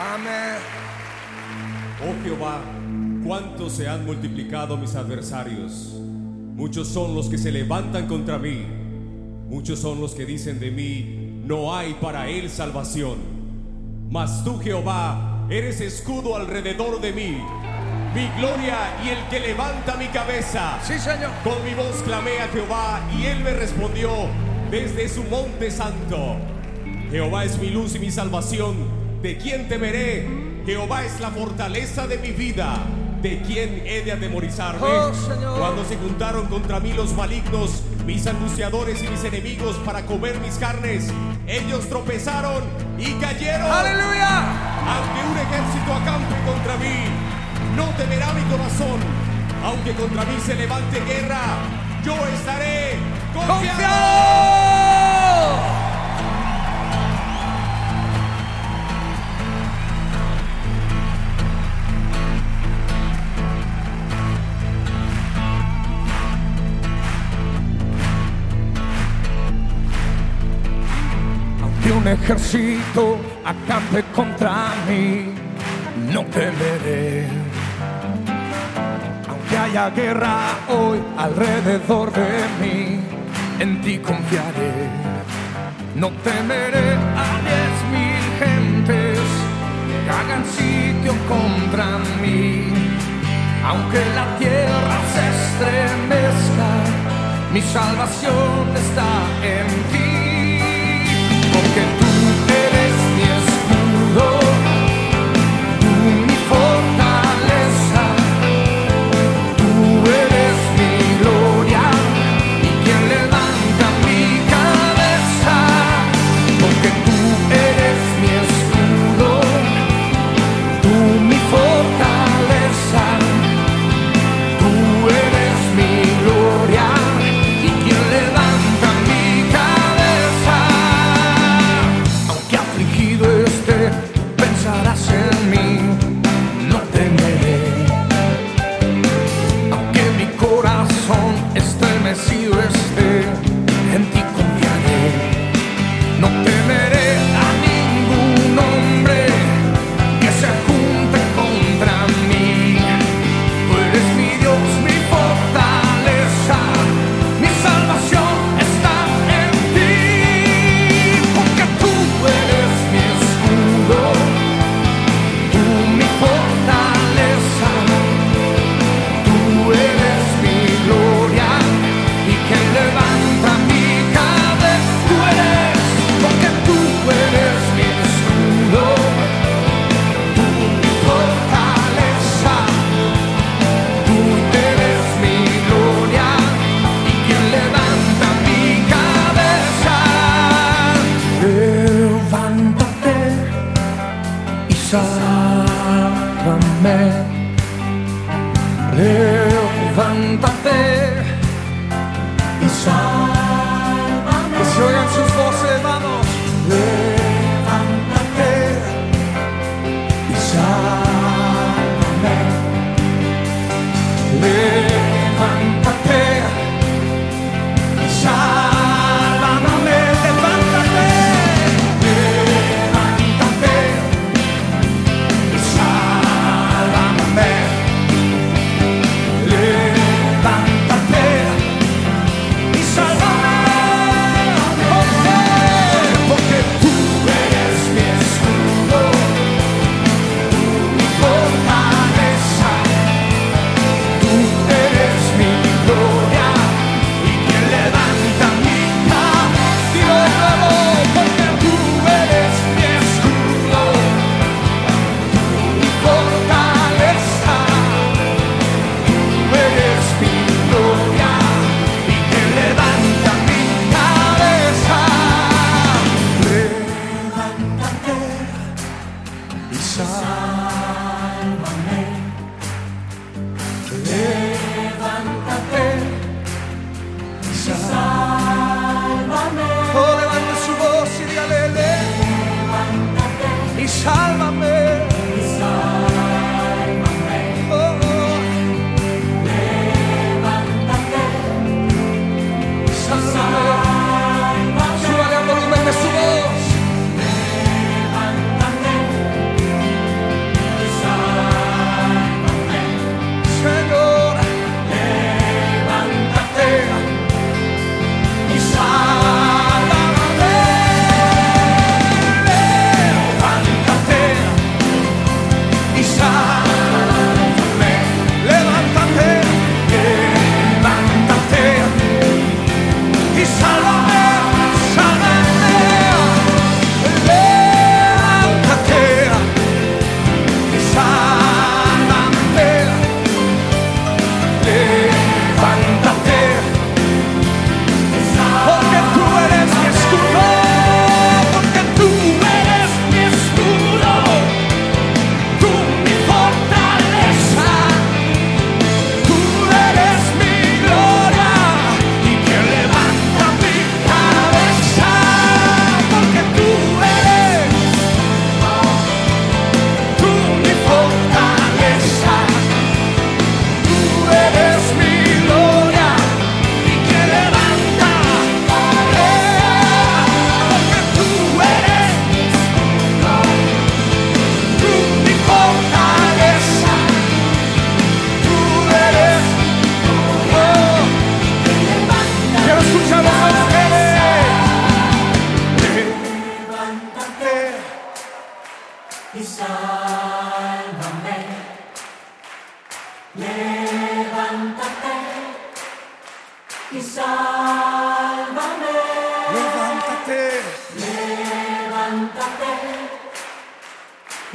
Amén. Oh Jehová, cuánto se han multiplicado mis adversarios. Muchos son los que se levantan contra mí. Muchos son los que dicen de mí, no hay para él salvación. Mas tú, Jehová, eres escudo alrededor de mí, mi gloria y el que levanta mi cabeza. Sí, Señor. Con mi voz clamé a Jehová y él me respondió desde su monte santo. Jehová es mi luz y mi salvación. ¿De quién temeré? Jehová es la fortaleza de mi vida. ¿De quién he de atemorizarme? Oh. Cuando se juntaron contra mí los malignos, mis anunciadores y mis enemigos para comer mis carnes, ellos tropezaron y cayeron. Aleluya. Aunque un ejército acampe contra mí, no temerá mi corazón. Aunque contra mí se levante guerra, un ejército acampe contra mí, no temeré. Aunque haya guerra hoy alrededor de mí, en ti confiaré. No temeré a diez mil gentes que hagan sitio contra mí. Aunque la tierra se estremezca, mi salvación está en ti. Corazón y y sálvame. Oh, levante su voz y dígale, levántate y sálvame.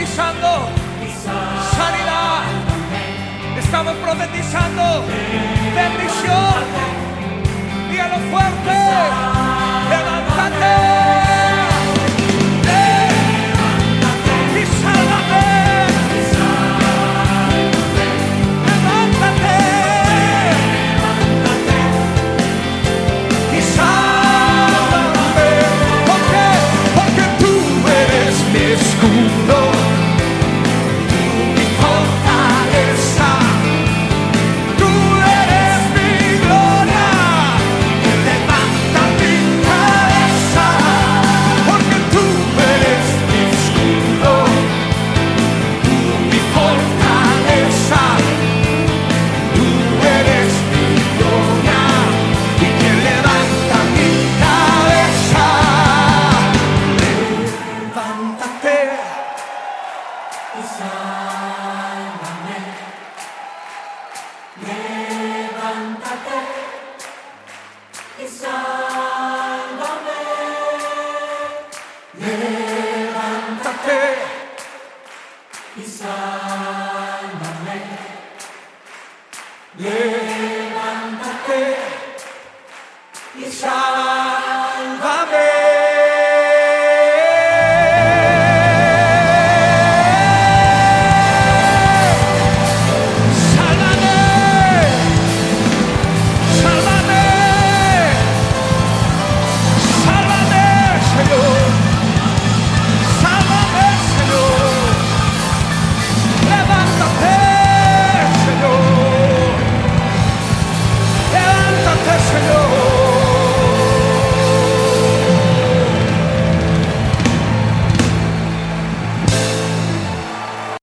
profetizando sanidad. Estamos profetizando bendición. Dígalo fuerte. Levántate.